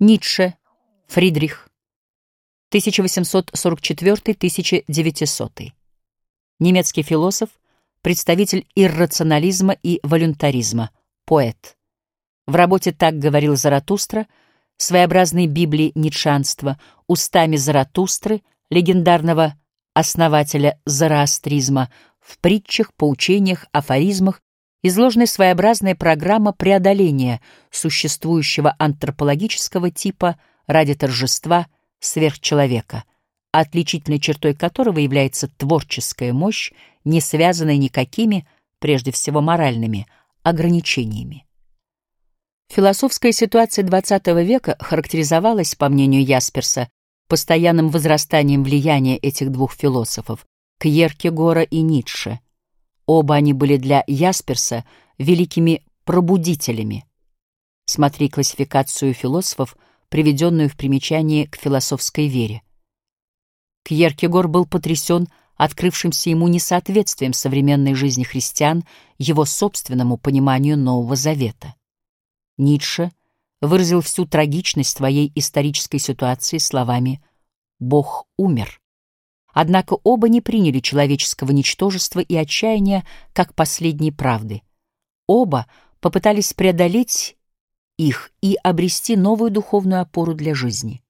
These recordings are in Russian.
Ницше, Фридрих, 1844-1900. Немецкий философ, представитель иррационализма и волюнтаризма, поэт. В работе «Так говорил Заратустра» своеобразной Библии ницшанства, устами Заратустры, легендарного основателя зороастризма, в притчах, поучениях, афоризмах изложена своеобразная программа преодоления существующего антропологического типа ради торжества сверхчеловека, отличительной чертой которого является творческая мощь, не связанная никакими, прежде всего моральными, ограничениями. Философская ситуация XX века характеризовалась, по мнению Ясперса, постоянным возрастанием влияния этих двух философов, Кьеркегора и Ницше. Оба они были для Ясперса великими пробудителями. Смотри классификацию философов, приведенную в примечании к философской вере. Кьеркегор был потрясен открывшимся ему несоответствием современной жизни христиан его собственному пониманию Нового Завета. Ницше выразил всю трагичность своей исторической ситуации словами «Бог умер». Однако оба не приняли человеческого ничтожества и отчаяния как последней правды. Оба попытались преодолеть их и обрести новую духовную опору для жизни.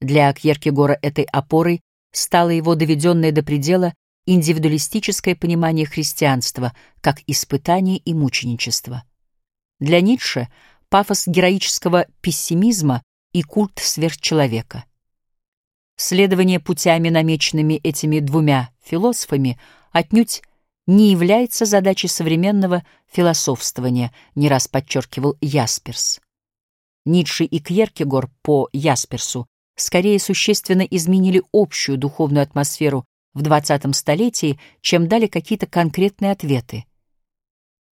Для Кьеркегора этой опорой стало его доведенное до предела индивидуалистическое понимание христианства как испытание и мученичество. Для Ницше — пафос героического пессимизма и культ сверхчеловека. Следование путями, намеченными этими двумя философами, отнюдь не является задачей современного философствования, не раз подчеркивал Ясперс. Ницше и Кьеркегор по Ясперсу скорее существенно изменили общую духовную атмосферу в XX столетии, чем дали какие-то конкретные ответы.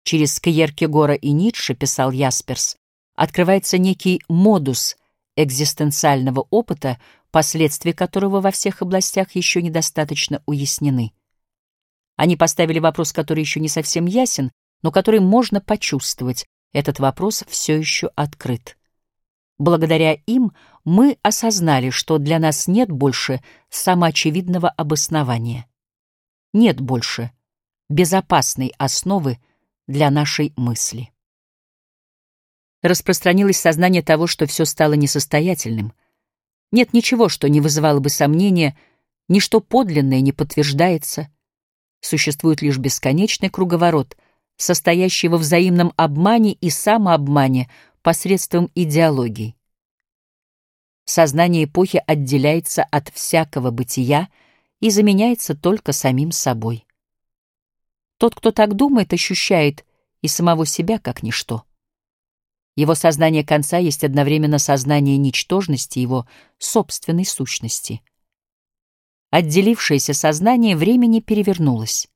Через Кьеркегора и Ницше, писал Ясперс, открывается некий модус экзистенциального опыта, последствия которого во всех областях еще недостаточно уяснены. Они поставили вопрос, который еще не совсем ясен, но который можно почувствовать. Этот вопрос все еще открыт. Благодаря им мы осознали, что для нас нет больше самоочевидного обоснования. Нет больше безопасной основы для нашей мысли. Распространилось сознание того, что все стало несостоятельным — нет ничего, что не вызывало бы сомнения, ничто подлинное не подтверждается. Существует лишь бесконечный круговорот, состоящий во взаимном обмане и самообмане посредством идеологий. Сознание эпохи отделяется от всякого бытия и заменяется только самим собой. Тот, кто так думает, ощущает и самого себя как ничто. Его сознание конца есть одновременно сознание ничтожности его собственной сущности. Отделившееся сознание времени перевернулось.